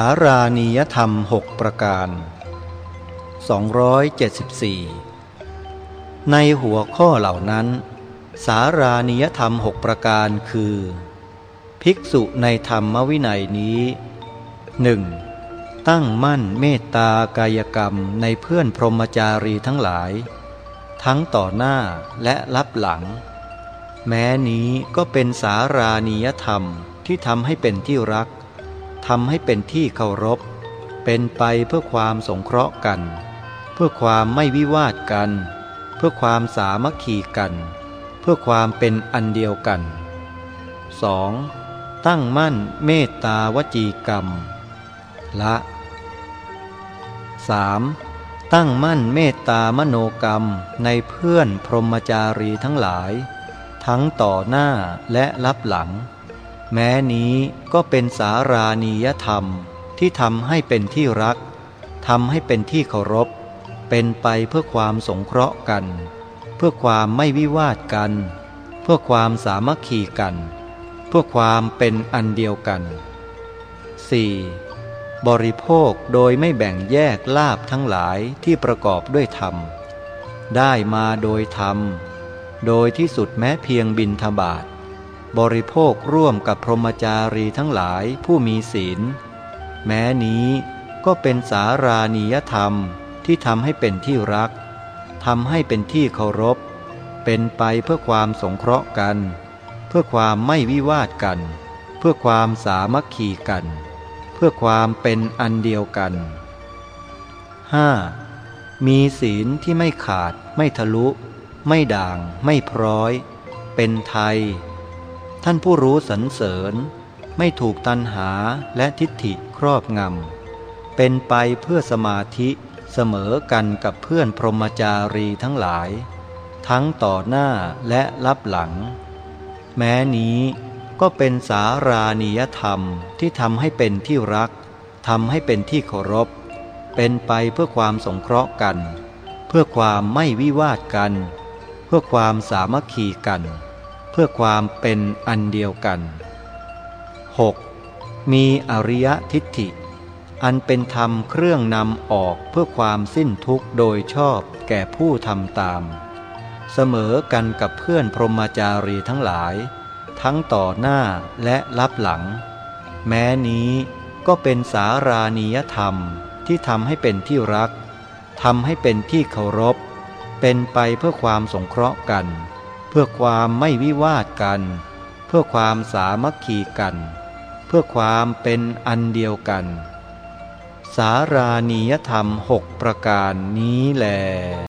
ารานิยธรรมหกประการ 274 ในหัวข้อเหล่านั้น สารานิยธรรมหกประการคือ ภิกษุในธรรมวินัยนี้ 1. ตั้งมั่นเมตตากายกรรมในเพื่อนพรหมจารีทั้งหลาย ทั้งต่อหน้าและรับหลัง แม้นี้ก็เป็นสารานิยธรรมที่ทำให้เป็นที่รัก ทำให้เป็นที่เคารพ เป็นไปเพื่อความสงเคราะห์กัน เพื่อความไม่วิวาทกัน เพื่อความสามัคคีกัน เพื่อความเป็นอันเดียวกัน 2. ตั้งมั่นเมตตาวจีกรรม ละ 3. ตั้งมั่นเมตตามโนกรรมในเพื่อนพรหมจารีทั้งหลาย ทั้งต่อหน้าและรับหลัง แม้นี้ก็เป็นสารานียธรรมที่ทำให้เป็นที่รักทำให้เป็นที่เคารพ เป็นไปเพื่อความสงเคราะห์กัน เพื่อความไม่วิวาทกัน เพื่อความสามัคคีกัน เพื่อความเป็นอันเดียวกัน 4. บริโภคโดยไม่แบ่งแยกลาบทั้งหลายที่ประกอบด้วยธรรม ได้มาโดยธรรม โดยที่สุดแม้เพียงบินทบาท บริโภคร่วมกับพรหมจารีทั้งหลายผู้มีศีล แม้นี้ก็เป็นสารานิยธรรมที่ทำให้เป็นที่รักทำให้เป็นที่เคารพ เป็นไปเพื่อความสงเคราะห์กัน เพื่อความไม่วิวาทกัน เพื่อความสามัคคีกัน เพื่อความเป็นอันเดียวกัน 5. มีศีลที่ไม่ขาด ไม่ทะลุ ไม่ด่าง ไม่พร้อย เป็นไทย ท่านผู้รู้สรรเสริญ ไม่ถูกตันหาและทิฏฐิครอบงำ เป็นไปเพื่อสมาธิเสมอกันกับเพื่อนพรหมจารีทั้งหลาย ทั้งต่อหน้าและรับหลัง แม้นี้ก็เป็นสารานิยธรรมที่ทำให้เป็นที่รักทำให้เป็นที่เคารพ เป็นไปเพื่อความสงเคราะห์กัน เพื่อความไม่วิวาทกัน เพื่อความสามัคคีกัน เพื่อความเป็นอันเดียวกัน 6. มีอริยทิฏฐิ อันเป็นธรรมเครื่องนำออกเพื่อความสิ้นทุกข์โดยชอบแก่ผู้ทำตาม เสมอกันกับเพื่อนพรหมจารีทั้งหลาย ทั้งต่อหน้าและรับหลัง แม้นี้ก็เป็นสารานิยธรรมที่ทำให้เป็นที่รักทำให้เป็นที่เคารพ เป็นไปเพื่อความสงเคราะห์กัน เพื่อความไม่วิวาทกัน เพื่อความสามัคคีกัน เพื่อความเป็นอันเดียวกัน สารานิยธรรมหกประการนี้แหล